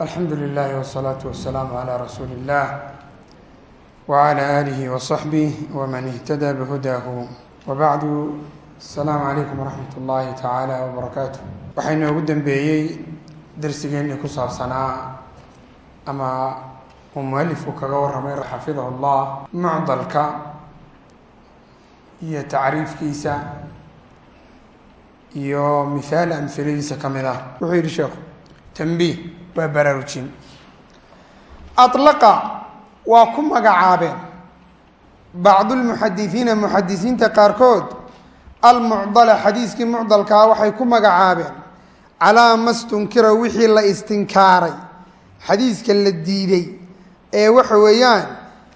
alxamdu lilahi wsalaatu wasalaamu calaa rasuuli illah wacala aalihi wasaxbih waman ihtada bihudaahu wabacdu asalaamu calaykum waraxmat ullaahi tacaala wabarakaatu waxaa inoogu dambeeyey darsigeennii ku saabsanaa ama uu mualifku kaga warramay xafidahu llah mucdalka iyo tacriifkiisa iyo mithaal amhiladiisa ka mid ah. Wuxuu yidhi sheekhu tambiih waa baraarujin. Alaqa waa ku magacaabeen. Bacdu lmuxadisiina muxadisiinta qaarkood almucdala xadiiskii mucdalkaa waxay ku magacaabeen. Calaa ma stunkira wixii la istinkaaray. Xadiiska la diiday ee waxa weeyaan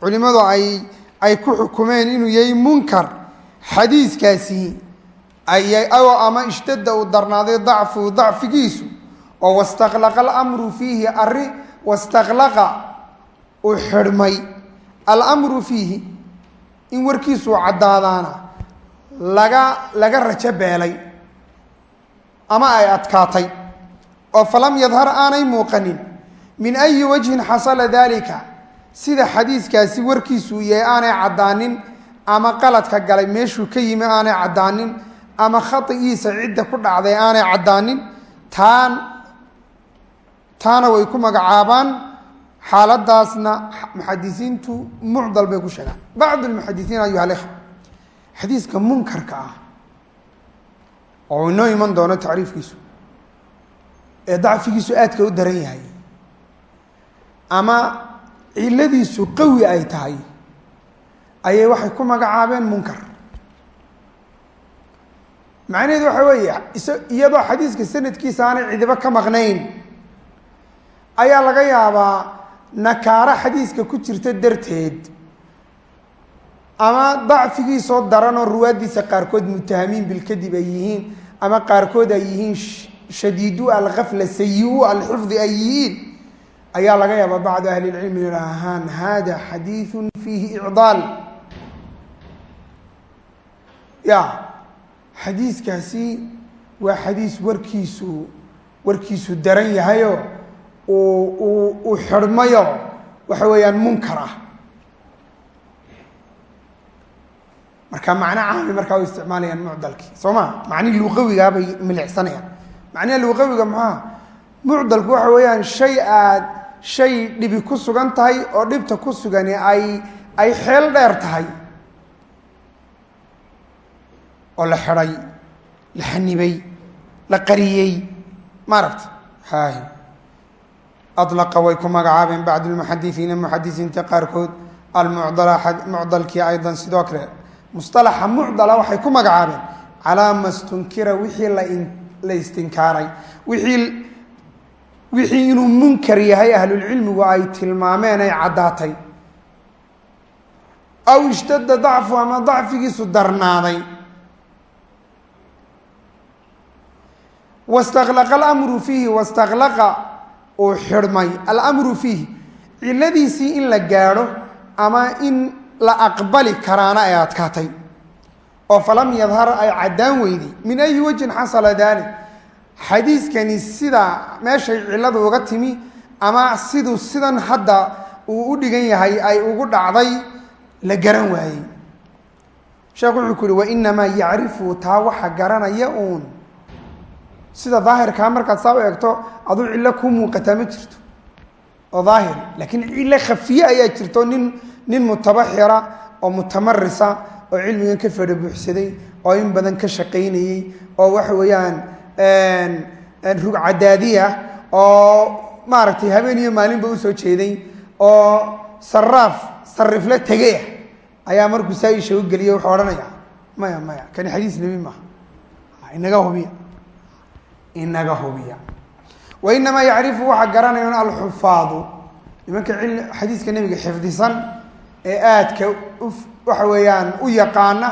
culimmadu ay ay ku xukumeen inuu yahay munkar. Xadiiskaasi oo ama ishtadda uu darnaaday dacfu dacfigiisu oo wastaqlaqa alamru fiihi arri wastaqlaqa uu xidhmay. Alamru fiihi in warkiisuu caddaadaana laga laga rajo beelay ama ay adkaatay oo falam yadhar aanay muuqanin min ayi wajhin xasala dalika sida xadiiskaasi warkiisuu yahay aanay caddaanin ama qaladka galay meeshuu ka yimi aanay caddaanin ama khaigiisa cidda ku dhacday aanay caddaanin taan taana way ku magacaabaan xaaladaasna muxadisiintu mucdal bay ku sheegaan. Bacd lmuxadisiin ayuha lh xadiiska munkarka ah oo inoo iman doono tacriifkiisu ee dacfigiisu aadka u daran yahay ama ciladiisu qawi ay tahay ayay waxay ku magacaabeen munkar. Macnaheedu waxa weeye iyadoo xadiiska sanadkiisa aanay cidibo ka maqnayn ayaa laga yaabaa nakaaro xadiiska ku jirta darteed ama dacfigiisoo daran oo ruwaaddiisa qaarkood mutahamiin bilkadib ay yihiin ama qaarkood ay yihiin shadiidu alkafla sayi-u alxifdi ay yihiin ayaa laga yaabaa bacdu ahli lcilmi ahaan hada xadiidu fiihi icdaal. Ya xadiiskaasi waa xadiis warkiisu warkiisu daran yahayo uu xidhmayo waxa weeyaan munkar ah. Marka macno caami markaa u isticmaalayaan mucdalkii soo ma macnihi luqawigaa bay milicsanayaan. Macnaha luqawiga maxaa mucdalku waxa weeyaan shay aad shay dhibi ku sugan tahay oo dhibta ku sugani ay ay xeel dheer tahay. Oo la xidhay la xanibay la qariyey maaragta alaqa way ku magacaabeen bacd lmuxadisiina muxadisiinta qaarkood almucdala mucdalkii aydan sidoo kale musalaxa mucdala waxay ku magacaabeen calaa ma stunkira wixii la istinkaaray wixii inuu munkar yahay ahlulcilmigu ay tilmaameen ay caddaatay aw ishtada dacfu ama dacfigiisu darnaaday wastaqlaqa alamru fiihi wastaqlaqa uu xidhmay alamru fiihi ciladiisii in la gaadho ama in la aqbali karaana ay adkaatay. Oo falam yadhar ay caddaan weyday min ayi wajhin xasala dalik xadiiskani sida meeshay cilladu uga timi ama siduu sidan hadda uu u dhigan yahay ay ugu dhacday la garan waayey. Sheekhu wuxuu ku uhi wainamaa yacrifu taa waxa garanaya uun sida daahirkaa markaad saa u eegto aduu cillo kuu muuqataa ma jirto. Oo daahir laakiin cillo khafiye ayaa jirto nin nin mutabaxira oo mutamarisa oo cilmigan ka buuxsaday oo in badan ka shaqaynayey oo waxa weeyaan rugcadaadiya oo maaragtay habeen iyo maalinba u soo jeeday oo saraaf sarifle tegeyah ayaa markuu saa u geliya wuxuu odhanaya maya maya kani xadiis nebi maaha. Inaga hubiya inaga hubiya. Wainamaa yacrifu waxaa garanayan alxufaadu nimanka xadiiska nebiga xifdisan ee aadka waxa weeyaan u yaqaana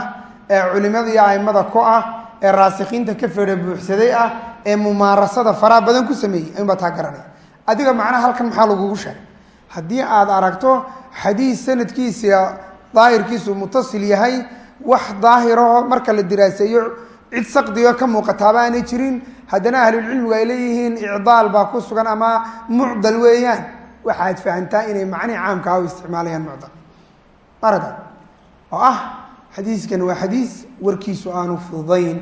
ee culimada aimada ku ah ee raasikiinta ka fedha buuxsaday ah ee mumaarasada faraha badan ku sameeyey ayunbaa taa garanaya. Adiga macnaha halkan maxaa lagugu sheegay haddii aad aragto xadiis sanadkiisa daahirkiisu mutasil yahay wax daahiraho marka la diraaseeyo cid saqdigo ka muuqataaba aanay jirin haddana ahlulcilmigu ay leeyihiin icdaal baa ku sugan ama mucdal weeyaan. Waxaad fahantaa inay macnihi caamkaa u isticmaalayaan mucdal. Marada oo ah xadiiskan waa xadiis warkiisu aanu fududayn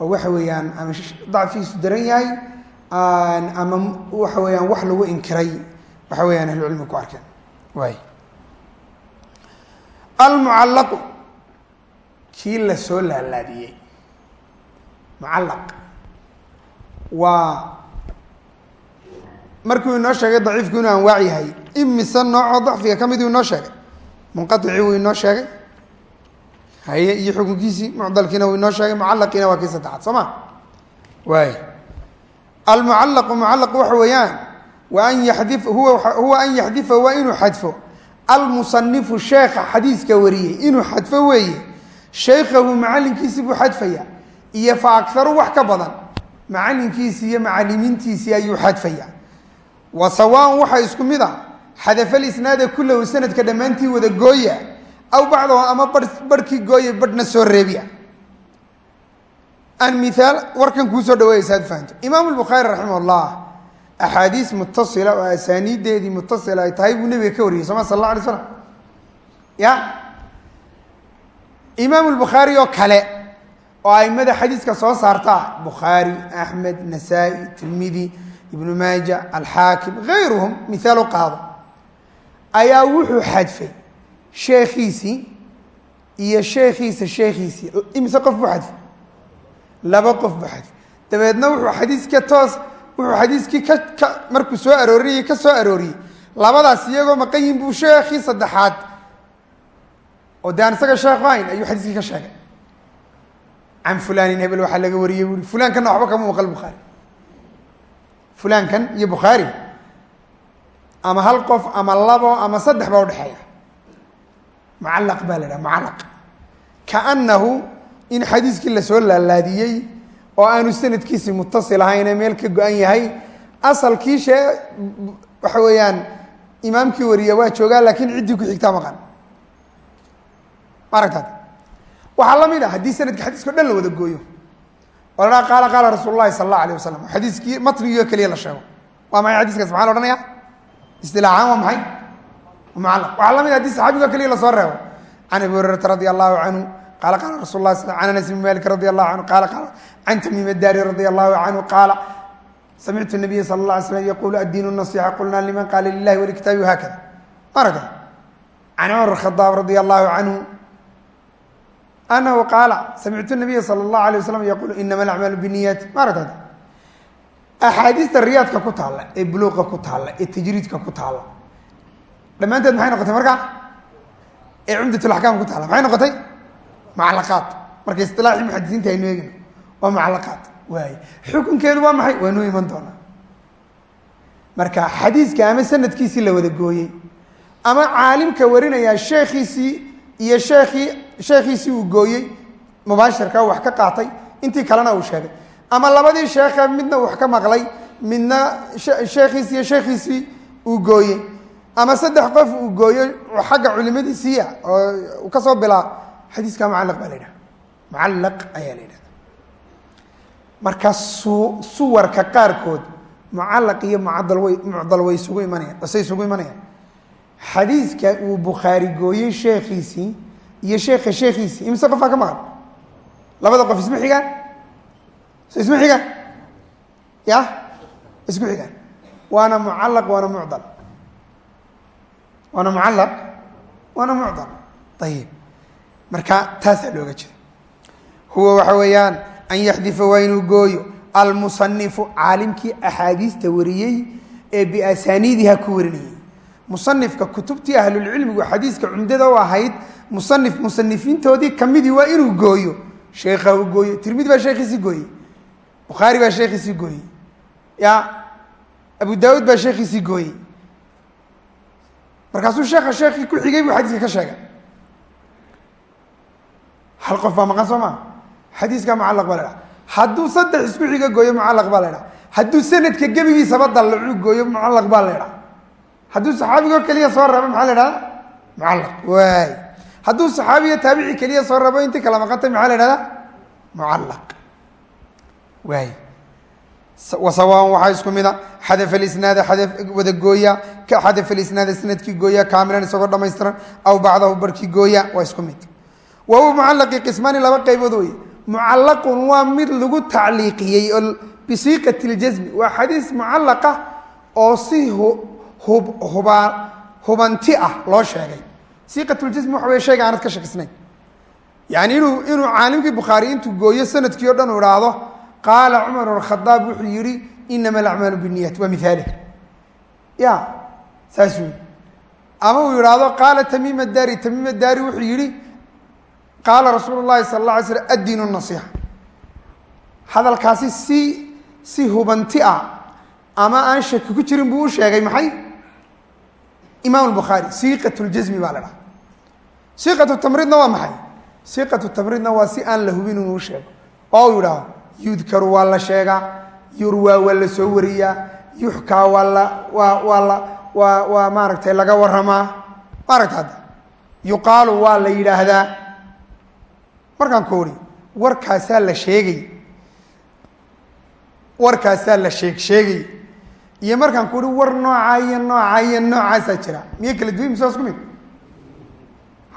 oo waxa weeyaan ama dacfiisu daran yahay ama waxa weeyaan wax lagu inkiray. Waxa weyaan ahlucilmigu ku arkeen. Waay almucallaqu kii la laalaadiyey. Mucallaq waa markuu inoo sheegay daciifku inuu anwaac yahay imise noocoo dacfiga ka miduu inoo sheegay? Munqaطicii wuu inoo sheegay. Haye iyo xukunkiisii mucdalkiina wuu inoo sheegay mucallaqiina waa kii saddexaad soo ma? Waay almucallaqu mucallaq waxa weeyaan wa an yadi huwa an yaxdifa waa inuu xadfo. Almusanifu sheekha xadiiska wariyey inuu xadfo weeye. Shaykhahu macalinkiisii buu xadfaya iyo fa akaru wax ka badan macalinkiisii iyo macalimiintiisii ayuu xadfaya wa sawaan waxaa isku mid a xadafa lisnaada kulahu sanadka dhammaantii wada gooya aw bacdahu ama barhkii gooya barhna soo reebiya. An miaal warkan kuu soo dhaweeyaysa ad fahanto. Imaam lbukhaari raximah axaadiis mutasila oo asaaniideedii mutasila ay tahay buu nebiga ka wariyey soma sal alla alay slam ya? Imaam lbukhaari oo kale oo aimada xadiiska soo saartaa bukhaari axmed nasaa-i tirmidi ibnu maaja alxaakim gayruhum mihaal u qaado. Ayaa wuxuu xadfay sheekhiisii iyo sheekhiisa sheekhiisii imise qof buu xadfay? Laba qof buu xadfay. Dabeedna wuxuu xadiiska toos wuxuu xadiiskii ka ka markuu soo arooriyey ka soo arooriyey. Labadaas iyagoo maqan yihiin buu sheekhii saddexaad. Oo de aan isaga sheekhu ahayn ayuu xadiiskii ka sheegay can fulanin hebel waxaa laga wariyey buui fulankana waxba kama maqal bukhaari fulaankan iyo bukhaari ama hal qof ama labo ama saddex baa udhexeeya mucallaq baa la dhaha mucallaq. Kaanahu in xadiiskii la soo laalaadiyey oo aanu sanadkiisi mutasil ahayn ee meel ka go-an yahay asalkii shee waxa weeyaan imaamkii wariya waa joogaa laakiin ciddii ku xigtaa maqan. Ma waxaa la mid ah haddii sanadka xadiiska o dhan la wada gooyo. Oo qaala qaala rasuul sala allah alayh wasalam xadiiskii matnigii oo keliya la sheego. Waa maxay xadiiskaas? Maxaa la ohanaya istilaaxaan waa maxay? Mucallaq waxaa la mid ah haddii saxaabigo keliya la soo reebo. Can abi hurayrata radi allahu canhu qaala qaala rasul sl can anas bn malik radi allahu canhu qaala qaala can tamiim daari radi allahu canhu qaala samictu nabiya sala la alay slam yaqulu addiin nasixa qulna liman qaala lilahi walikitaabi hakada ma aragta can cumar khadaab radi allahu canhu anahu qaala samictu nabiya sala allahu alay wasalam yaqulu inama alacmaalu biniyaati ma aragta axaadiista riyaadka ku taalla ee buluuqa ku taalla ee tajriidka ku taalla dhammaanteed maxay noqotay markaa ee cumdatulaxkaam ku taalla maxay noqotay mucallaqaad marka isilaaxii muxadisiinta aynu eegino waa mucallaqaad waay xukunkeedu waa maxay waa noo iman doonaa marka xadiiska ama sanadkiisii la wada gooyey ama caalimka warinayaa sheekhiisii iyo sheekii sheekhiisii uu gooyey mubaashirka wax ka qaatay intii kalena uu sheegay. Ama labadii sheekhe midna wax ka maqlay midna sheekhiisi iyo sheekhiisii uu gooyey. Ama saddex qof uu gooyey xagga culimadiisiia oo ka soo bilaa xadiiska mucallaq baa la yidhaha mucallaq ayaa la yidhahda marka su suwarka qaarkood mucallaq iyo mucadal way mucdal way isugu imanayaan basay isugu imanayaan. Xadiiska uu bukhaari gooyey sheekhiisii iyo sheekha sheekhiisii imise qofaa ka maqan? Labada qof isma xigaan? So isma xigaan? Ya isku xigaan. Waana mucallaq waana mucdal. Waana mucallaq waana mucdal. Ayib marka taasaa looga jeeda huwa waxa weeyaan an yaxdifa waa inuu gooyo almusanifu caalimkii axaadiista wariyey ee biasaniidiha ku warinayey musanifka kutubtii ahlulcilmigu xadiiska cumdada u ahayd musanif musanifiintoodii kamidii waa inuu gooyo. Sheekha uu gooyo tirmidi baa sheekhiisii gooyey bukhaari baa sheekhiisii gooyey ya abu daawuud baa sheekhiisii gooyey. Markaasuu sheekha sheekhii ku xigay buu xadiiska ka sheegay. Hal qof baa maqan soo maa xadiiska mucallaq baa la hadduu saddex isku xiga gooyo mucallaq baa la hadduu sanadka gebigiisaba dallacuu gooyo mucallaq baa la hadduu saxaabigoo keliya soo rabo maxaa la dhahda mucallaq waay. Hadduu saxaabiyo taabici keliya soo rabo intii kala maqantay maxaa la dhahda mucallaq. Waay. Wasawaan waxaa isku mida xadafa isnaada wada gooya ka xadafa isnaada sannadkii gooya kaamilan isagoo dhamaystiran aw bacdahu barhkii gooya waa isku mid. Wa huwa mucalaqi qismaani laba qaybood wey mucalaqun waa mid lagu tacliiqiyey oo bisiiqati ljasmi waa xadiis mucallaqa oo si hubanti ah loo sheegay. Siiqatuljasmi waxa wey shayga aanad ka shakisnayn yani inuu inuu caalimkii bukhaari intuu gooyo sannadkii o dhan uu idhaahdo qaala cumar khadaab wuxuu yihi inama alacmaalu biniyat waa miaali ya saasuu yii ama uu yidhaahdo qaala tamiim daari tamiim daari wuxuu yihi qaala rasuulu llahi sala la alay slam addiin nasiixa. Hadalkaasi si si hubanti ah ama aan shaki ku jirin buu u sheegay maxay imaam bukhaari siiqat ljasmi baa la dhaha siiqatu tamriidna waa maxay? Siiqatu tamriidna waa si aan la hubin inuu sheego. Oo uu yidhaaho yudkaru waa la sheegaa yurwaa waa la soo wariyaa yuxkaa waa la waa waa la waa waa maaragtay laga waramaa maaragta hadda yuqaalu waa la yidhaahdaa. Markaan ku uri warkaasaa la sheegay. Warkaasaa la sheeg sheegay iyo markaan ku uhi war noocaa iyo noocaa iyo noocaasaa jira. Miya kala duwan mise waa isku mid?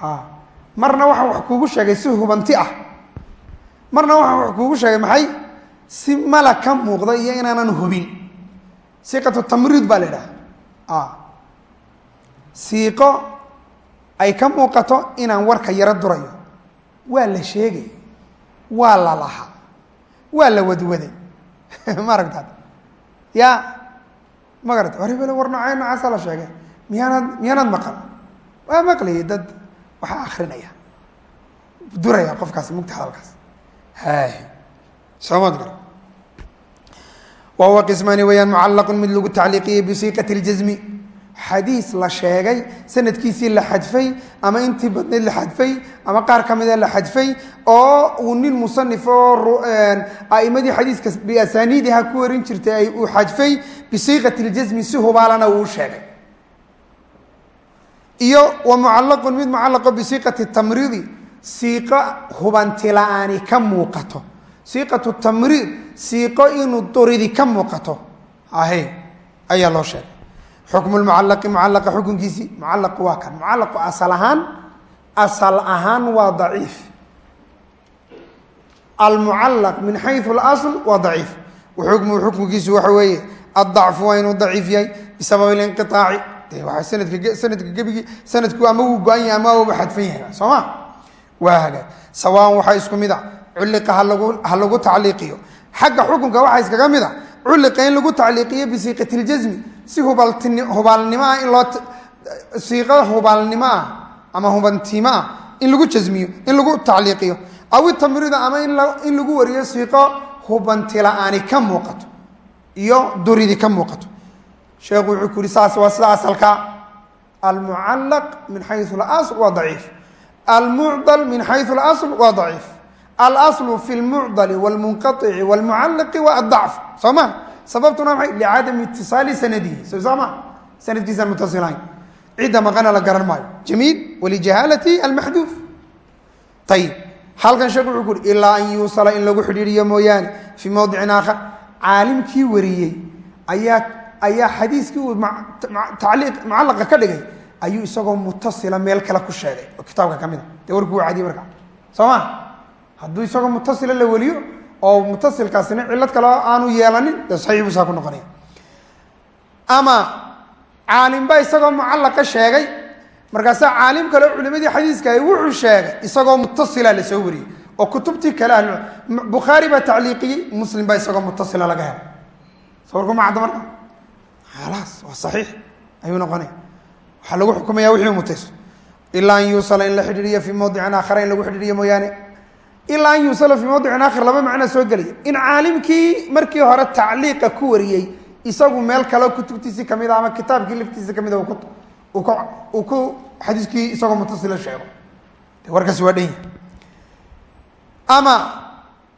Ha. Marna waxa wax kuugu sheegay si hubanti ah. Marna waxa wax kuugu sheegay maxay? Si mala ka muuqda iyo inaanan hubin. Siiqatu tamriid baa la idhaha siiqo ay ka muuqato inaan warka yaro durayo. Waa la sheegay. Waa la lahaa. Waa la wadwaday. Ma aragtaad? Ya ma garata hebele war noocee noocaasa la sheegay. Miyaanaad miyaanaad maqal waa maqlayay dad waxaa akrinaya duraya qofkaasi mugta hadalkaas hay soomaad gar wa huwa qismaani weeyaan mucallaqun mid lagu tacliiqiyey bisiiqati اljasmi xadiis la sheegay sanadkiisii la xadfay ama intii badnayd la xadfay ama qaar ka mida la xadfay oo uu nin musanif aimadii xadiiska biasaniidiha ku warin jirtay uu xadfay bisiiqati اljasmi si hubaalana uu sheegay. Iyo wa mucallaqun mid mucallaqo bisiiqati tamriidi siiqo hubanti la'aani ka muuqato. Siiqatu tamriid siiqo inuu duridi ka muuqato. Ahe ayaa loo sheegay xukmu lmucallaqi mucallaqa xukunkiisii mucallaqu waa kan. Mucallaqu asal ahaan asal ahaan waa daciif. Almucallaq min xayu اlasl waa daciif. Xukmu xukmkiisu waxa weeye addacfu waa inuu daciif yahay bisabab linqiaaci waa sanadka sanadka gebigii sanadku ama wuu go-an yahay ama waba xadfan yahay. Soo ma? Waa hagaag sawaan waxaa isku mid a. Culliqa ha lagu tacliiqiyo. Xagga xukunka waxaa iskaga mid a. Culliqa in lagu tacliiqiyo bisiiqati si hubaltini hubaalnimo ah in loo siiqo hubaalnimo ah ama hubantimo ah in lagu jasmiyo in lagu tacliiqiyo awi tamrida ama in lagu wariyo siiqo hubanti la-aani ka muuqato iyo duridi ka muuqato sheekhu wuxuu ku yihi saas waa sida asalka almucallaq min xayu اlasl waa daciif almucdal min xayu اlasl waa daciif alaslu fi lmucdali wاlmunqaici wاlmucallaqi waa adacf soo ma Sababtuna maxay? licadami itisaali sanadihi so soo ma sanadkiisaan mutasilahayn cidda maqana la garan maayo. Jamiil walijahaalati almaxduuf. Ayib halkan sheekh wuxuu ku uhi ilaa an yuusala in lagu xidhiiriyo mooyaane fii mowdicin aakhar. Caalimkii wariyey ayaa ayaa xadiiskii uu tacliiq mucallaqa ka dhigay ayuu isagoo mutasila meel kale ku sheegay. Oo kitaabka ka mid a dee warkuu waa cadiyey marka soo ma? Hadduu isagoo mutasila la weliyo oo mutasilkaasina cillad kale aanu yeelanin dee saxiix buu saa ku noqonaya. Ama caalimba isagoo mucallaqa sheegay markaasaa caalim kale culimadii xadiiska ay wuxuu sheegay isagoo mutasila la wariyey oo kutubtii kale ah bukhaari baa tacliiqiyey muslim baa isagoo mutasila laga helay. Sawirku ma cadda marka? Khalaas waa saxiix ayuu noqonaya. Waxaa lagu xukumaya wixii mutayso. Ilaa an yuusala in la xidhiiriyo fii mawdicin aakhara in lagu xidhiiriyo mooyaane ilaa an yuusala mawdicin aakhar laba macnaa soo gelaya. In caalimkii markii hore tacliiqa ku wariyey isagu meel kale kutubtiisii ka mid a ama kitaabkii laftiisa ka mid a uu ku xadiiskii isagoo mutasila sheego. Warkaasi waa dhanya ama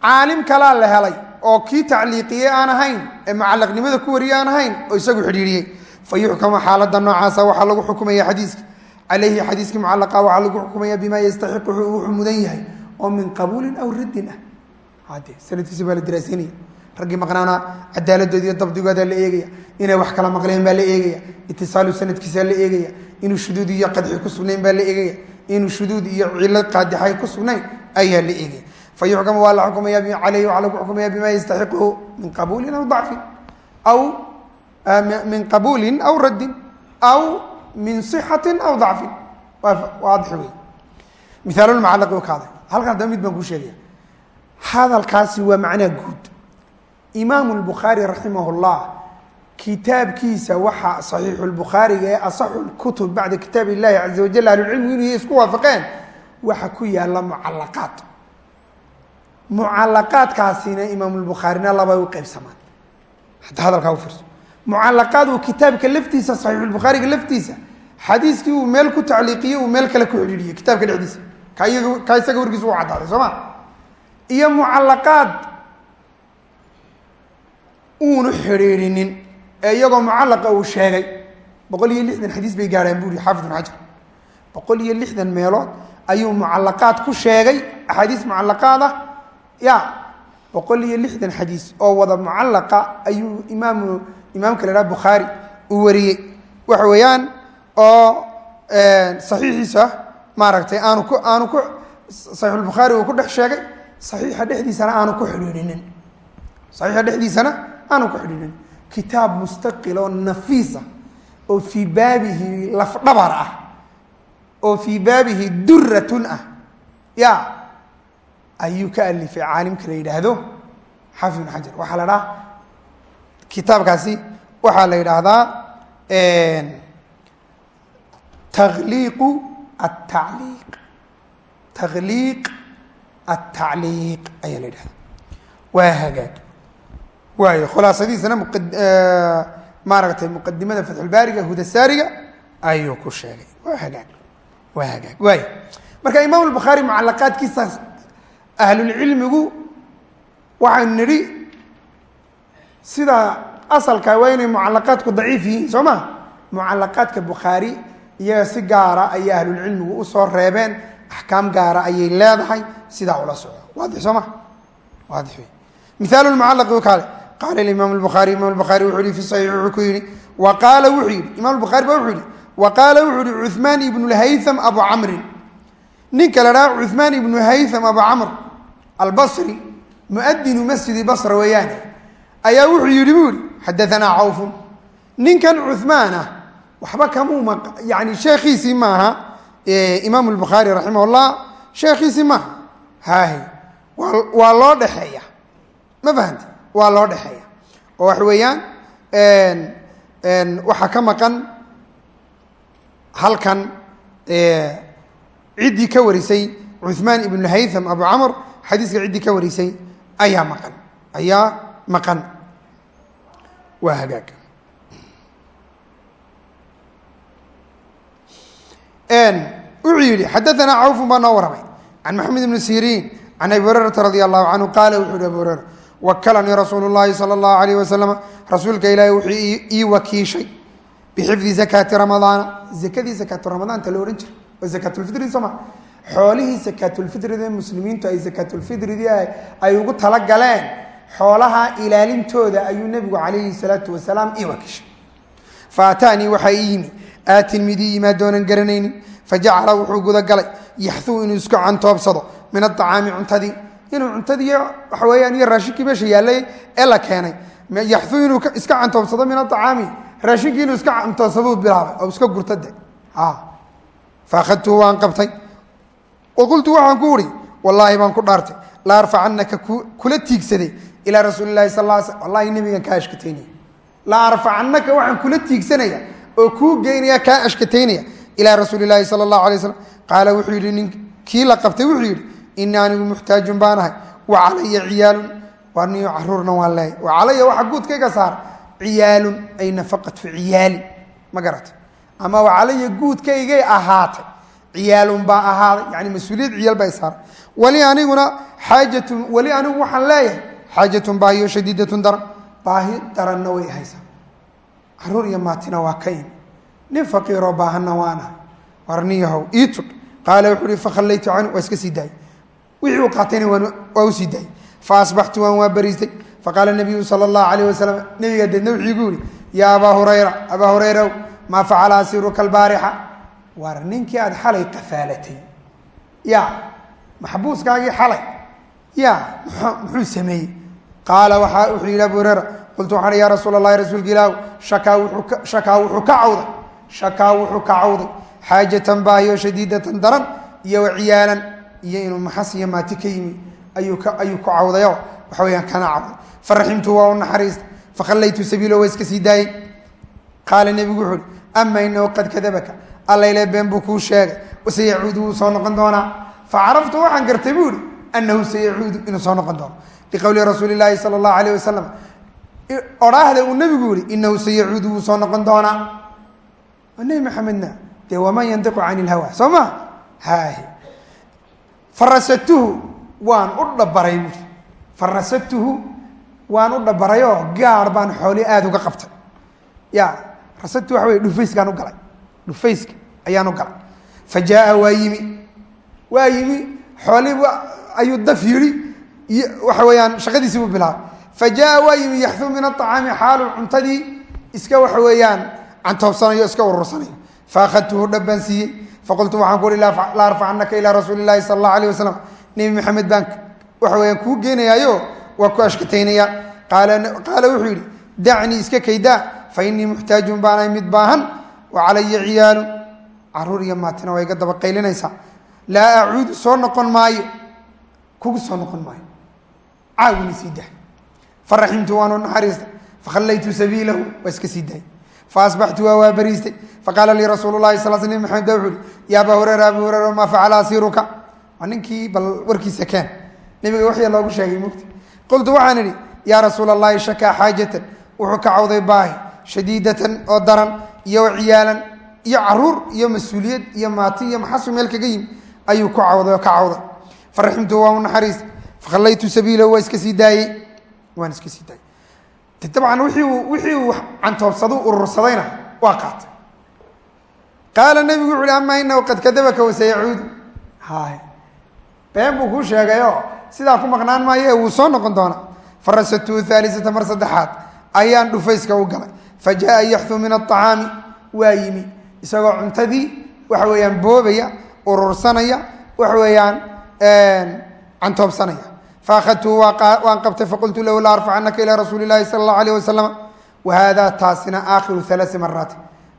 caalim kalaa la helay oo kii tacliiqiyey aan ahayn ee mucallaqnimada ku wariyey aan ahayn oo isagu xidhiiriyey fa yuxkamu noocaasa waxaa lagu xukumaya xadiiska. Caleyhi xadiiskii mucallaqa waxaa lagu xukumaya bima yastaxiqu wuxuu mudan yahay oo min qabuulin aw raddin ah. Hade sanadkiisi baa la daraaseynaya raggii maqnaanaa cadaaladooda iyo dabdigooda la eegaya inay wax kala maqleen baa la eegaya itisaalu sanadkiisa la eegaya inuu shuduud iyo qadxi ku sugnayn baa la eegaya inuu shuduud iyo cilo qaadixay ku sugnayn ayaa la eegaya fa waa la xukumaya caleyhi waxaa lagu xukumaya bima yastaxiquhu min qabuulin aw dacfin. Aw min qabuulin aw raddin aw min sixatin aw dacfin. Waadix wey mihaalulmucalaqi u kaaday halkan daba mid baan kuu sheegaya. Hadalkaasi waa macnaa guud. Imaamu lbukhaari raximah llah kitaabkiisa waxa saxiixu lbukhaariga ee asaxu lkutub bacda kitaab illahi caza wajal ahlulcilmigu inay isku waafaqeen waxa ku yaalla mucalaqaad mucalaqaadkaasina imaamulbukhaarina labay u qeybsamaan hadda hadalkaa u fiirso. Mucalaqaad uu kitaabka laftiisa saxiixulbukhaariga laftiisa xadiiskii uu meel ku tacliiqiye uu meel kale ku xidhiidhiye kitaabka dhexdiisa ka ka isaga warkiisa u caddaaday soo ma? Iyo mucalaqaad uunu xidhiidhinin. Ee iyagoo mucallaqa uu sheegay boqol iyo lixdan xadiis bay gaadheen buu yihi xaafid ibn xajar. Boqol iyo lixdan meelood ayuu mucalaqaad ku sheegay axaadiis mucalaqaad ah ya boqol iyo lixdan xadiis oo wada mucallaqa ayuu imaamu imaamka la haha bukhaari uu wariyey. Waxa weeyaan oo saxiixiisa maaragtay aanu ku aanu ku saxiixulbukhaari uu ku dhex sheegay saxiixa dhexdiisana aanu ku xidhiidhinin. Saxiixa dhexdiisana aanu ku xidhiidhinin. Kitaab mustaqil nafiisa oo fii baabihi lafdhabar ah oo fii baabihi duratun ah. Ya ayuu ka alifay caalimka la yidhaahdo xaafid ibn xajar. Waxaa la dhaha kitaabkaasi waxaa la yidhaahdaa takliiqu atacliiq takliiq atacliiq ayaa la yidhahda waa hagaag waayo khulaasadiisana maaragtay muqadimada fatxulbaariga hudasaariga ayuu ku sheegay waa hagaag waa hagaag waay marka imaam albukhaari mucalaqaadkiisaas ahlulcilmigu waxaynu nidhi sida asalka waa inay mucalaqaadku daciif yihiin soo ma mucalaqaadka bukhaari iyaga si gaara ayay ahlulcilmigu u soo reebeen. Axkaam gaara ayay leedahay. Sidaa ula socda. Waadix soo maa waadix wey miaal mucalaqi kaale qaala imaam buhaari imaam buhaari wuxuu yihi fi saxiix wuxuu ku yihi wa qaala wuxuu yihi imaam buhaari ba wuxuu yihi wa qaala wuxuu yihi cuhmaan ibnulhaytham abu camrin. Ninka la dhaha cuhmaan ibnu haytham abu camr albasri muadinu masjidi basra weeyaane. Ayaa wuxuu yihi buu yihi xadaanaa cawfun. Ninkan cuhmaan ah waxba kamuu yani sheekhiisii maaha imaam lbukhaari raximah llah sheekhiisii maaha. Hahe waa loo dhexeeya. Ma fahamti waa loo dhexeeya. Oo waxa weeyaan waxaa ka maqan halkan ciddii ka warisay cuثmaan ibn haytham abu camr xadiiska ciddii ka warisay ayaa maqan. Ayaa maqan. Waa hagaag wuxuu yihi xadaanaa cawfun baa noo waramay. Can maxamed ibni siriin can abi hurayrata radi allahu canhu qaala wuxuu yihi abu hureyra wakalanii rasuulu llahi sala allahu alayh wasalam rasuulka ilaahi wuxuu ii wakiishay bixifdi zakaati ramadaana. Zakadii zakaatu ramadaanta lo odhan jira oo zakaatulfidri sooma xoolihii zakaatulfidrida muslimiintu ay zakaatulfidridii ay ugu talagaleen xoolaha ilaalintooda ayuu nebigu calayhi salaatu wasalaam ii wakiishay. Faataanii waxaa ii yimi aatin midii imaa doonan garanaynin. Fajacala wuxuu gudagalay. Yaxuu inuu isku cantoobsado. Min aacaami cuntadii inuu cuntadii waxa weyaan iyo raashinkii meesha yaallay ee la keenay. Yaxuu inuu iska cantoobsado min aacaami raashinkii inuu iska cantoobsaduu bilaabay. Oo iska gurtade faahadtuhu waan qabtay. Wa waxaan ku uhi wallaahi baan ku dhaartay. La arfacanaka kula tiigsaday ilaa rasuuli lahi sal wallahi nebigan kaa ashkataynaya la arfacanaka waxaan kula tiigsanaya oo kuu geynaya kaa ashkataynaya ilaa rasuuli lahi sala allahu alay slam qaala wuxuu yidhi nin kii la qabtay wuxuu yidhi inii anigu muxtaajun baanahay wa calaya ciyaalun. Waa niyo caruurna waan leehay wa calaya waxa guudkayga saar ciyaalun ay nafaqatu ciyaali. Ma garata ama wa calaya guudkaygay ahaatay ciyaalun baa ahaaday. Yani mas'uuliyad ciyaal baa saaray wali aniguna xaajatun weli anigu waxaan leeyahay xaajatun baahiyo shadiidatun daran. Baahi daranna way haysaa carruur iyo maatina waa ka imi nin faqiiroo baahanna waana. Warniyahow ii tudh qaala wuxuu uhi fakhallaytu canhu waa iska sii daayey. Wixii uu qaatayna waa u sii daayey. Fa asbaxtu waan waa bariistay. Faqaala nabiyu sala allahu alayh wasalam nabiga deedna wuxuu yihi yaa abaa hurayra abaa hurayraw maa facala asiruka albaarixa? War ninkii aada xalay qafaalatay. Ya maxbuuskaagii xalay. Ya muxuu sameeyey. Qaala waa wuxuu yidhi abu hureyra qultu waxaan ya rasuul allahi rasuulka ilaah shakaa wuxuu ka cawday shakaa wuxuu ka cawday xaajatan baahiyo shadiidatan daran iyo waciyaalan iyo inuu maxas iyo maati ka yimi ayuu ka cawdayo waxa weyaan kana cawday. Faraximtu waa u naxariista fakhallaytu sabiilo waa iska sii daayey qaala nebigu wuxu uhi ama inahu qad kadabaka allayle been buu kuu sheegay sayacuudu wuu soo noqon doonaa. Facaraftu waxaan gartay buu ihi anahu sayacuudu odhaahda uu nebigu yihi inahu sayacuudu wuu soo noqon doonaa. Nebi maxamedna dee waman yantiqu cani ilhawa soo ma? Hay farasatuhu waan u dhabaray buui farasatuhu waan u dhabarayoo gaar baan xooli aada uga qabtay. Ya rasatu waxa wey dhufayskaan u galay. Dhufayska ayaan u galay. Fa jaaa waa yimi. Waa yimi xoolii ayuu daf yidhi. Iyo waxa weeyaan shaqadiisii buu bilaabay fa jaaa waa yimi yaxuu min aطacaami xaalu cuntadii iska waxa weeyaan cantoobsanayo iska urursanayo fa akhadtuhu dhabbaan siiyey faqultu waxaan ku uhi la arfacanaka ilaa rasuuli lahi sala allahu alayh wasalam nebi maxamed baan waxa weyaan kuu geenayaayo waa ku ashkataynaya qaala wuxuu yidhi dacnii iska kaydaa fa inii muxtaajun baanahay mid baahan wa calaya ciyaalu carruur iyo maatina waa iga daba laa acuudu soo noqon maayo kugu soo noqon maayo caawini sii dah faraximtu waanu naxariistay fakhallaytu sabiilahu waa iska sii daayay faasbaxtu waa waa bariistay faqaala lii rasuulu lahi sal sl maxamed ba wuxu uhi ya abaa hureyra abaa hureyra maa facala asiiruka waa ninkii bal warkiisa keen nabiga waxya loogu sheegay mugti qultu waxaan idhi yaa rasuula allahi shakaa xaajatan wuxuu ka cawday baahi shadiidatan oo daran iyo ciyaalan iyo carruur iyo mas'uuliyad iyo maati iyo maxasu meel kaga yimi ayuu waan iska sii daayey dabcan wixii uu wixii uu cantoobsadu urursadayna waa qaatay. Qaala nebigu wuxu uhi ama inahu qad kadabaka wasayacuudu hay been buu kuu sheegayoo sidaa ku maqnaan maaye wuu soo noqon doona farasatuhu haalisata mar saddexaad. Ayaan dhufayska u galay. Fa jaaa yaxuu min aطacaami waa yimi. Isagoo cuntadii waxa weeyaan boobaya urursanaya waxa weeyaan cantoobsanaya faahadtuhu waan qabtay faqultu lahu la arfacanaka ilaa rasuuli lahi sala allahu alayh wasalam wa haadaa taasina aakhiru alaai maraati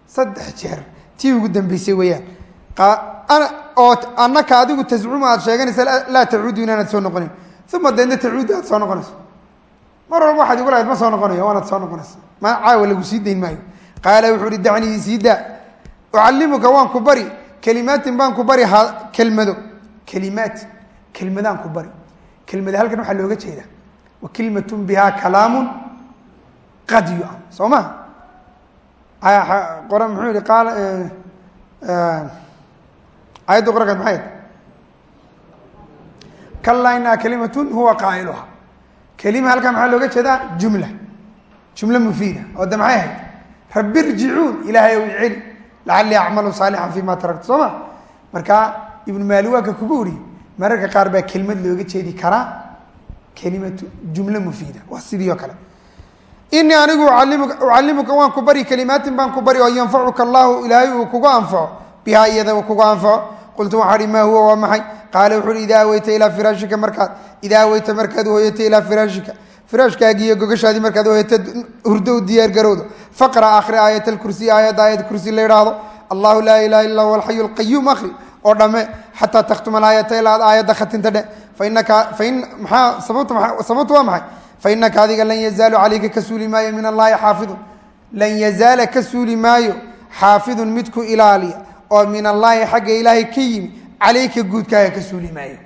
saddex jeer tii ugu dambeysay weeyaan oo annaka adigu tascumu aad sheeganaysa laa tacuudu inaanad soo noqonin uma deedna tacuudu aad soo noqonayso mar walba waxaad igu lahayd ma soo noqonayo waanaad soo noqonaysa ma caawa lagu sii dayn maayo qaala wuxuu uhi dacnii sii daa ucallimuka waan ku bari kelimaatin baan ku bari kelmado kelimaati kelmadaan ku bari kelmada halkan waxaa looga jeedaa. Wa kilmatun bihaa kalaamun qad yuam. Soo ma? Qora muxuu yihi qaala ayadda qorakaad maxay? Kalaa inaha kalimatun huwa qaa'iluha kelima halkan maxaa looga jeedaa jumla. Jumla mufiida oo de maxay ahayd? Rabi irjicuun ilaahay ow iceli lacalii acmalu saalixan fi ma taraktu. Soo ma? Marka ibnu maali waa ka kugu uri mararka qaar baa kelimad looga jeedi karaa kelimatu jumla mufiida waa sidii oo kale. Inii anigu ucallimuka waan ku bari kelimaatin baan ku bari oo yanfacuka allahu ilaahay uu kugu anfaco bihaa iyada uu kugu anfaco qultu waxaa hi maa huwa waa maxay? Qaala wuxu uhi idaa aweyta ilaa firaashika markaad idaa aweyta markaad hoyata ilaa firaashika. Firaashkaagii iyo gogashaadii markaad hoyata hurdo u diyaar garowdo. Faqra akri aayat alkursiy aayadda aayad kursi la idhaahdo allahu laa ilaha illa huwa alxayu alqayuum akri oo dhamme xataa takhtuma alaayata ilaa ad aayadda khatinta dhe. Sababtu waa maxay? Fainaka adiga lan yazaalu calayka ka suuli maayo min allahi xaafidun. Lan yazaala ka suuli maayo xaafidun mid ku ilaaliya oo min allaahi xagga ilaahay ka yimi calayka guudkaaga ka suuli maayo.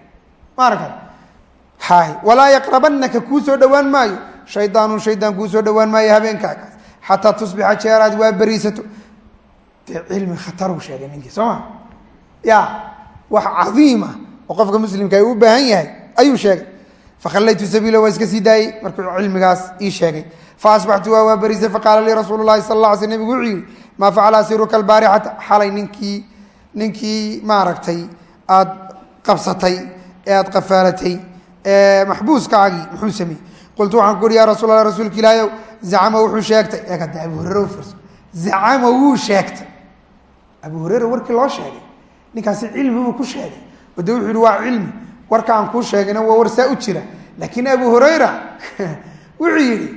Maarka walaa yaqrabanaka kuu soo dhowaan maayo. Shaydaanun shaydaan kuu soo dhowaan maayo habeenkaagaas. Xataa tusbixa jeeraad waa beriisato. Cilmi khataruu sheegay ninkii soo ma ya wax cadiima oo qofka muslimka u baahan yahay ayuu sheegay. Fakhallaytu sabiila waa iska sii markuu cilmigaas ii sheegay. Faasbaxtu waa waa beriisay faqaala lii rasuulu lahi sal la sl nebigu wuxuu yihi maa facala asiruka albaarixata? Xalay ninkii ninkii maaragtay aad qabsatay aad qafaalatay ee maxbuuskaagii muxuu sameeyey qultu waxaan ku ya rasul allah rasuulka zacama wuxuu sheegtay. Eeg hadda abu hurera u fiirso zacama wuu sheegtay. Abu hurera warkii loo sheegay ninkaasi cilmi buu ku sheegay. De wuxuu yihi waa cilmi. Warka aan kuu sheegayna waa war saa u jira. Laakiin abu hurayra wuxuu yidhi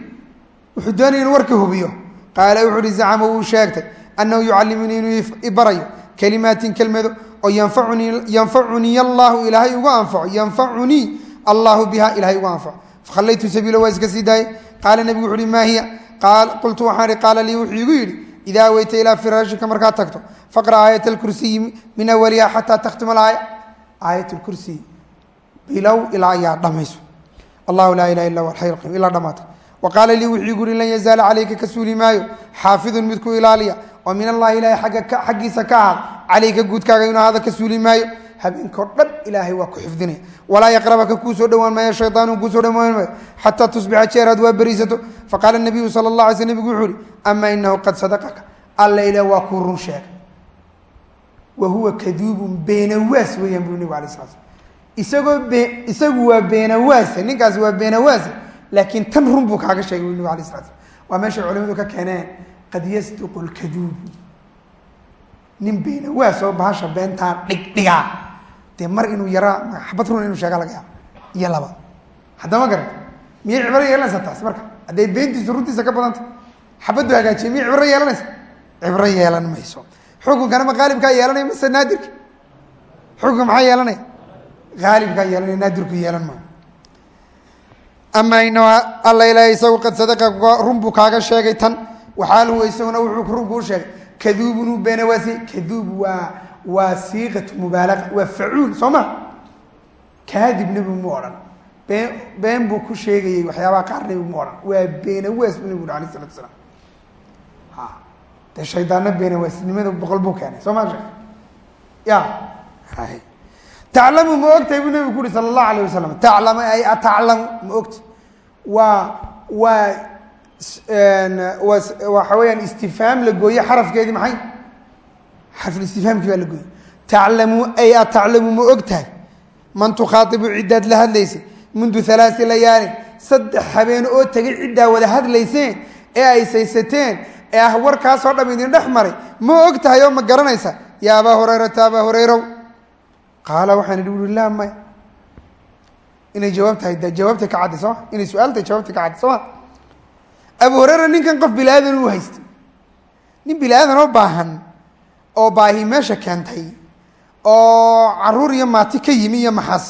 wuxuu doonaya inu warka hubiyo. Qaala wuxuu ihi zacama wuu sheegtay annahu yucallimunii inuu ibarayo kalimaatin kelmado oo yanfacunii allahu ilaahay ugu anfaco yanfacunii allahu biha ilahay ugu anfaco. Fakhallaytu sabiila waa iska sii daayey qaala nebigu wuxu uhi maa hiya? Qultu waxaan ihi qaala lii wuxuu igu yidhi idaa aweyta ilaa firaashika markaad tagto faqra aayat alkursiyi min awaliha xataa takhtima alaaya aayat lkursiyi bilow ilaa ayaa dhamayso allahu laa ilaha illa alxay alqayum ilaa dhamaata wa qaala lii wuxuu igu uhi lan yazaala calayka ka suuli maayo xaafidun mid ku ilaaliya oo min allahi ilahay agga xaggiisa ka ahaad calayka guudkaaga inuu ahaada ka ilaahay waa ku xifdinaya walaa yaqrabaka kuu soo dhowaan maayo shayطaanu kuusoo dhowaan maayo. Xataa tusbixa jeeraad waa beriisato. Faqaala nabiyu sala اlah alay sl nebigu wuxuu uhi ama inahu qad sadaqaka. Alla ilah waa kuu run sheegay. Wa huwa kaduubun beenawaas weeyaan buu nebigu alay sla slam isagoo be isagu waa beenawaase ninkaasi waa beenawaase laakiin tan run buu kaaga sheegay bu nebigu alay sla slam waa meeshay culimadu ka keeneen qad yasduqu lkaduubu nin beenawaas oo bahasha beentaa dhigdhigaa dee mar inuu yaraa xabad run inuu sheega laga yaabo iyo laba. Haddama garata miyay cibro yeelanaysaa taas? Marka hadday beentiisu runtiisa ka badanta xabaddu hagaajiye miyay cibro yeelanaysa cibro yeelan mayso. Xukunkana ma qaalibkaa yeelanaya mase naadirka? Xukunka maxaa yeelanaya aalibkaa yeelanaya naadirku yeelan maayo. Ama ina alla ilaah isagu qad sadaqa run buu kaaga sheegay tan. Waxaal huwa isaguna wuxuu run sheegay kaduubun uu beenawaasiyey kaduub waa waa siiqatu mubaalaqa waa facuul soo ma? Kaadib nebigu mu odhan been been buu ku sheegayey waxyaabaha qaar nebigu mu odhan waa beenawaas buu nebigu uri alayh isalatu salaam. Ha. Dee shaydaanna beenawaasnimada boqol buu keenay soo ma sheeg ya. Taclamu ma ogtahay buu nebigu ku uhi sala allahu alayh wasalam taclamu ay ataclamu ma ogta waa waa waxa weyaan istifhaam la gooye xarafkeedii maxay xarfulistifhaamkii baa la gooyey taclamu ay ataclamu ma og tahay man tukhaaibu ciddaad la hadlaysay mundu halaai layaalin saddex habeen oo tegay ciddaa wada hadlayseen ee ay saysateen ee ah warkaasoo dham idin dhex maray ma og oo ma garanaysa? Ya abaa hurayrata abaa hurayrow qaala waxaan idhi uri maya inay jawaab tahay jawaabta ka cadday sooma inay su'aaltahay jawaabta ka cadday sooma abu hureyra ninkan qof bini aadan u haystay. Nin bini aadan oo baahan oo baahi meesha keentay oo carruur iyo maati ka yimi iyo maxas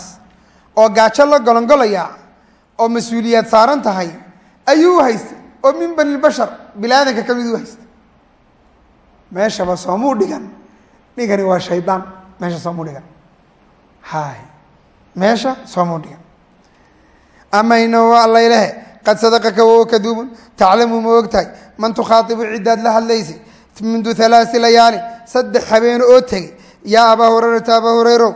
oo gaajo la golongolaya oo mas'uuliyaad saaran tahay ayuu u haystay oo min bani lbashar bini aadanka ka mid u haystay. Meeshaba soomuu dhigan. Ninkani waa shaydaan. Meesha soomuu dhigan. Hay meesha soomuu dhigan. Ama inahu alla qad sadaqaka wahuwa kaduubun taclamu ma og tahay man tukhaaibu ciddaad la hadlaysay mundu halaai layaalin saddex habeen oo tegey yaa abaa hurayrata abaa hureyro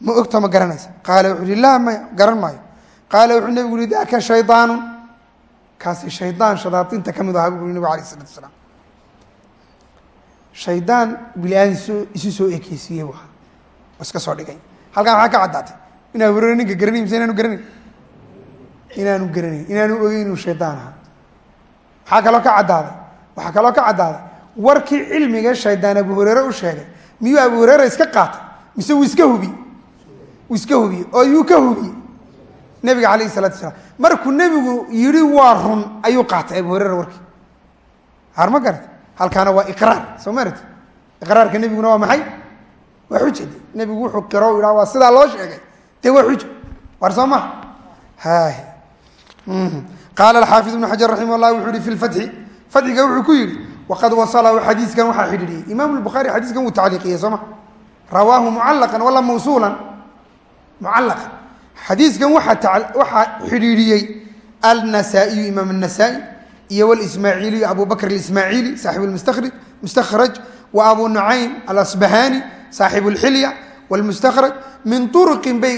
ma ogta ma garanaysa qaala wuxuu uhi laa maya garan maayo qaala wuxuu nebigu uhi daaka shaydaanu kaasi shaydaan shadaaiinta ka mid aha bu ui nabig alayh isalatu asalaam shaydaan bini aadan soo isu soo ekeysiiyey bu ahaa oo iska soo dhigay halkaan maxaa ka caddaatay in abu hureyre ninka garanay mise inaanu garanayn inaanu garanayn inaanu ogeyn inuu shaydaan ahaa waxaa warkii cilmiga shaydaan abu hureyre u sheegay. Miyuu abu hureyre iska qaatay? Mise wuu iska hubiyey wuu iska hubiyey oo yuu ka hubiyey nebiga calayh isalatu asalaam markuu nebigu yidhi waa run ayuu qaatay abu hureyre warkii. Har ma halkaana waa iqraar soo marati iqraarka nebiguna waa maxay? Waa xujade nebigu wuxuu qiro idhaa waa sidaa loo sheegay. Dee waa xuja war soo maha hay qaala alxaafid ibnu xajar raximah llah wuxuu yihi fi lfatxi fatxiga waqad wasalahu xadiiskan waxaa xidhiidhiyey imaamu lbukhaari xadiiskan wuu tacliiqiyey sooma rawaahu mucalaqan wala mawsuulan mucalaqa xadiiskan wawaxaa xidhiidhiyey alnasaa-iyu imaam anasaa'i iyo walismaaciiliyu abu bakr alismaaciili saaxibu lmustakhrij mustakhraj wa abu nucaym alasbahani saaxibu lxilya wlmustakhraj min turuqin bay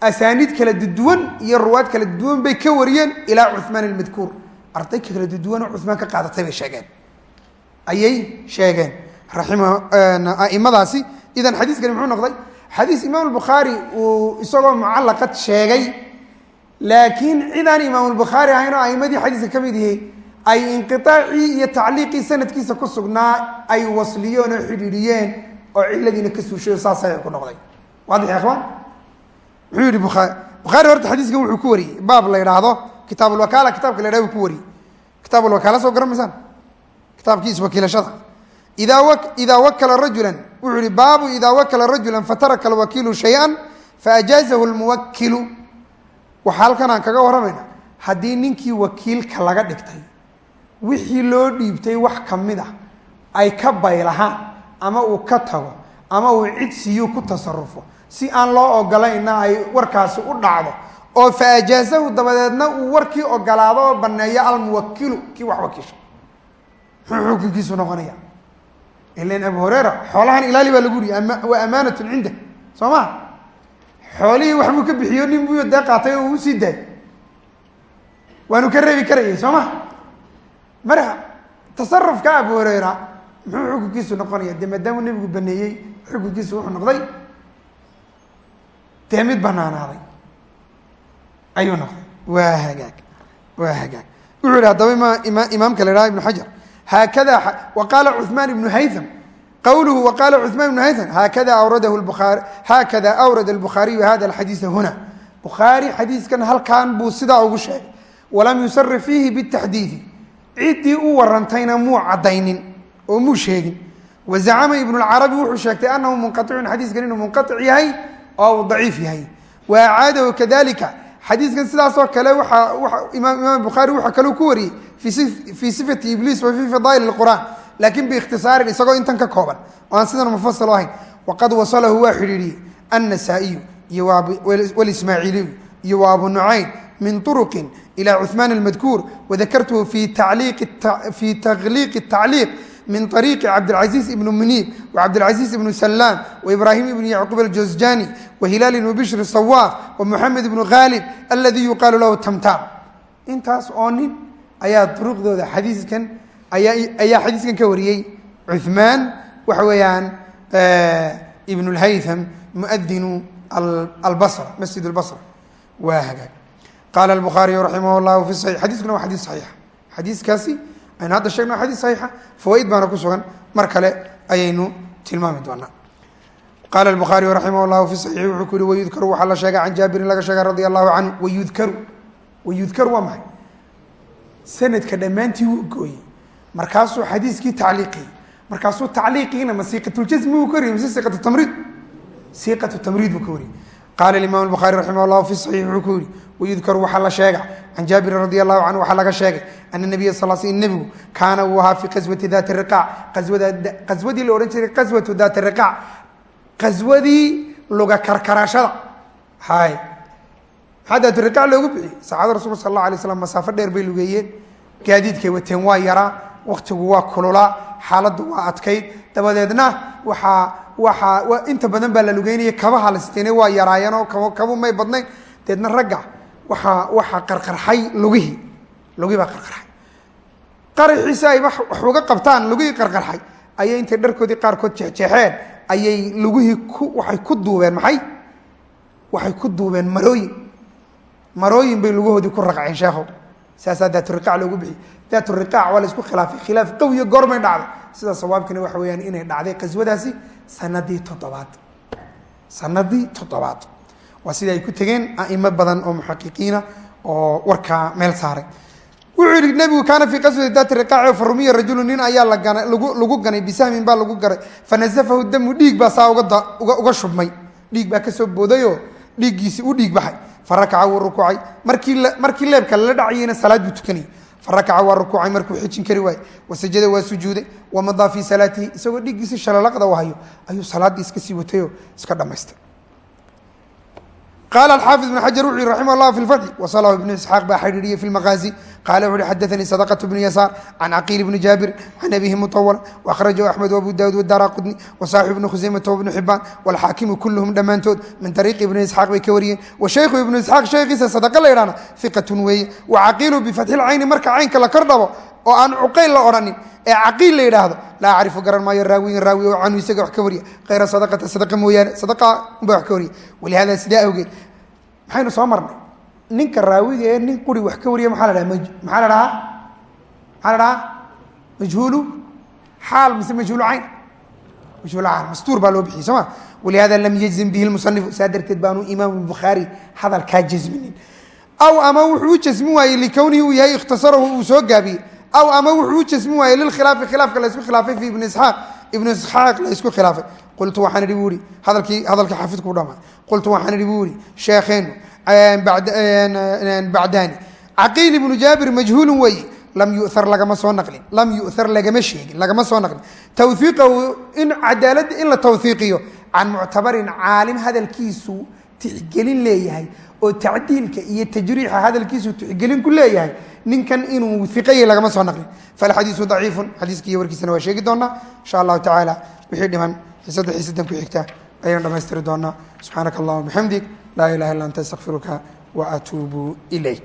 asaaniid kala duduwan iyo ruwaad kala duduwan bay ka wariyeen ilaa cumaan almadkuur arday kala duduwanoo cumaan ka qaadatay bay sheegeen ayay sheegeen. Aimadaasi idan xadiiskani muxuu noqday? Xadiis imaam bukhaari uu isagoo mucalaqad sheegay laakiin cidaan imaamulbukhaari ahayn oo aimadii xadiiska ka mid yihi ay inqiaacii iyo tacliiqii sanadkiisa ku sugnaa ay wasliyeen oo xidhiidhiyeen oo ciladiina ka suushay oo saas saxiix ku noqday. Waadix ikhwaan muxuu yihi bukhaari bukhaari horta xadiiskan wuxuu ku wariyey. Baab la yidhaahdo kitaab kitabka la buu ku wariyey. Kitaab soo garan kitaabkii iswakiilashada idaa wakala rajula wuxuu yihi baabu idaa wakala rajula fataraka alwakiilu shay-an faajaazahu lmuwakilu waxaa halkan aan kaga warramayna haddii ninkii wakiilka laga dhigtay wixii loo dhiibtay wax ka mid a ay ka baylahaan ama uu ka tago ama uu cid siiyo ku tasarufo si aan loo ogolayna ay warkaasi u dhacdo oo fa ajaazahu dabadeedna uu warkii ogolaado oo baneeyo almuwakilu kii wax wakiisha muxuu xukunkiisu noqonaya ilan abu hureyra xoolahan ilaali baa lagu yihi waa amaanatun cinda. Soo ma xoolihii waxbuu ka bixiyo nin buu dee qaatay oo uu u sii daayay. Waanu ka reebi karayay soo ma marka tasarufka abu hureyra muxuu xukunkiisu noqonaya dee maadaamuu nebigu baneeyey xukunkiisu wuxuu noqday dee mid banaanaaday. Ayuu noqday. Waa hagaag waa hagaag. Wuxuu yihi haddaba ima imaamka la idhaha ibnu xajar haakada wa qaala cuثmaan ibnu haytham qawluhu wa qaala cuثmaan ibnu haytham haakada awradahu buaari haakada awrada الbukhaariyu hada اlxadiiثa huna bukhaari xadiiskan halkan buu sidaa ugu sheegay walam yusarif fiihi bالtaxdiidi ciddii u warantayna muu caddaynin oo muu sheegin wazacama ibnu اlcarabi wuxuu sheegtay anahu munqaطicun xadiiskan inuu munqaطic yahay oo uu daciif yahay wa acaadahu kadalika xadiiskan sidaasoo kale waa imaam bukhaari wuxuu kaleu ku wariyey fii sifati ibliis wa fii fadaa'il اqur'an laakin biikhtisaarin isagoo intan ka kooban oo aan sidan mufasal ahayn waqad wasalahu waa xidhiidhiyey annasaa'iyu iyo walismaaciiliyu iyo wa abu nucayn min طuruqin ilى cuثmaan اlmadkuur wadakartuhu fi takhliiqi الtacliiq min طariiqi cabdاlcaزiiz ibn muniib wcabdاlcaزiiz ibn salaam waibrahim ibn yacquub aljawsjani wahilaal ibn bishr sawaaf wamuxamed ibnu khaalib aladi yuqaalu lahu tamtaam intaas oo nin ayaa duruqdooda xadiiskan ayaa xadiiskan ka wariyey cuثmaan waxa weeyaan ibn اlhaytham muadinu albasra masjid اlbasra waa hagaag qaala الbukhaariyu raximah اllahu fi صaxiix xadiiskuna waa xadiis saxiixa xadiiskaasi aynu hadda sheegno xadiis saxiixa fawaaid baana ku sugan mar kale ayaynu tilmaami doonaa qaala الbukhaariyu raximah اllahu fi صaxiixi wuxuu ku yihi wayudkaru waxaa la sheegay can jaabirin laga sheegay radi allahu canhu wayudkaru wayudkaru waa maxay sanadka dhammaantii u gooyey. Markaasuu xadiiskii tacliiqiyey markaasuu tacliiqiina ma siiqatuljasmi buu ka wariyey mise siiqatu tamriid. Siiqatu tamriid buu ka wariyey. Qaala imaam buhaari raximah llahu fi saxiix wuxuu ku yihi wayudkaru waxaa la sheega can jaabirin radi allahu canhu waxaa laga sheegay ana nabiya sal sl nebigu kaana uu ahaa fi qaswati daati riqaac qaswadii la odhan jiray qaswatu daati riqaac qaswadii luga karkarashada. Hay maxaa daati riqaac loogu bixiyey saxaabada rasulka sal allah alay slam masaafo dheer bay lugeeyeen. Gaadiidkay wateen waa yaraa waktigu waa kululaa xaaladdu waa adkayd dabadeedna waxaa waxaa inta badan baa la lugeynaya kabaha la siteenay waa yaraayeenoo kab kabu may badnayn. Deedna ragga waaa waxaa qarqarxay lugihii lugihii baa qarqarxay. Qaraxiisi ay wax uga qabtaan lugihii qarqarxay. Ayay intay dharkoodii qaarkood jeexjeexeen. Ayay lugihii ku waxay ku duubeen maxay? Waxay ku duubeen marooyin marooyin bay lugahoodii ku raqceen sheekhow saasaa daaturiqaac loogu bixiyey daaturiqaac waa la isku khilaafay khilaaf qawiyo goormay dhacday sida sawaabkina waxa weeyaan inay dhacday qaswadaasi sanadii toddobaad. Sanadii toddobaad. Waa sida ay ku tegeen aimo badan oo muxaqiqiina oo warkaa meel saaray. Wuxuu yihi nebigu kaana fii qaswati daati riqaaci farumiya rajulu nin ayaa lagu ganay bisahmin baa lagu garay. Fanasafahu damu dhiig baa saa uga shubmay. Dhiig baa ka soo boodayoo dhiiggiisi u dhiig baxay farakaca wuu rukuucay. Markii leebka lala dhacayena salaad buu tukanayay farakaca waa rukuucay markuu xijin kari waayey wasajada waa sujuuday wamadaa fii salaatihi. Isagoo dhiiggiisi shalalaqda u hayo ayuu salaaddii iska sii watayoo iska dhamaystay. Qala xaafid ibn xajar wuxu yihi raximah llah fi lfatxi wasalahu ibnu isxaaq baa xidhiiriyey fi lmaqaazi qala wuxu uhi xadaanii sadaqat bnu yasaar can caqiil bni jaabir can abihi mutawala waahrajahu axmed wabu daawud wadara qudni wasaaxib ibnu khuseymata wabnu xibaan walxaakimu kulluhum dhammaantood min ariiqi ibni isxaaq bay ka wariyeen washaykhu ibnu isxaaq sheekhiisa sadaqa la ydhahna iqatun weeye wacaqiilu bifatxi lcayni marka caynka la kor dhabo oo aan cuqayl la odhanin ee caqiil la yidhaahdo laa acrifu garan maayo raawiyin raawi oo canhu isaga wax ka wariya hayra sadaqata sadaqa mooyaane sadaqa unbaa wax ka wariya walihada sidaa awgeed maxaynu soo marnay ninka raawiga ee nin quri wax ka wariya maxaa la dhaha m maxaa la dhahaa? Maxaa la dhahaa? Majhuulu xaal mise majhuulu cayn. Majhuul cayn mastuur baa loo bixiyey soo ma? Lam yajzim bihi lmusanifu saa darteed baanu imaamu bukhaari hadalkaa jasminin aw ama wuxuu u waayey likownihi uu yahay ikhtasarahu uu soo gaabiyey. Aw ama wuxuu u waayey lilkhilaafi khilaafka la khilaafay fi ibni isxaaq ibnu isxaaq la khilaafay. Qultu waxaan idhi bu ihi hadalkii hadalka xaafidku u dhamaa qultu waxaan idhi bu ihi sheekheenu bacdaani caqiil ibnu jaabir majhuulun weeye lam yu'ar lagama soo naqlin. Lam yu'ar lagama sheegin lagama soo naqlin. Tawhiiqahu in cadaaladda in la tawhiiqiyo can muctabarin caalim hadalkiisu tixgelin leeyahay oo tacdiilka iyo tajriixa hadalkiisu tixgelin ku leeyahay ninkan inuu iqayay lagama soo naqlin. Falxadiisu daciifun xadiiska iyo warkiisana waa sheegi doonaa. Insha allahu tacaala wixii dhiman xiisada xiisadan ku xigta ayaan dhamaystiri doonaa. Subxaanaka allahuma bixamdig laa ilaha illa anta astaqfiruka wa atuubu ilayk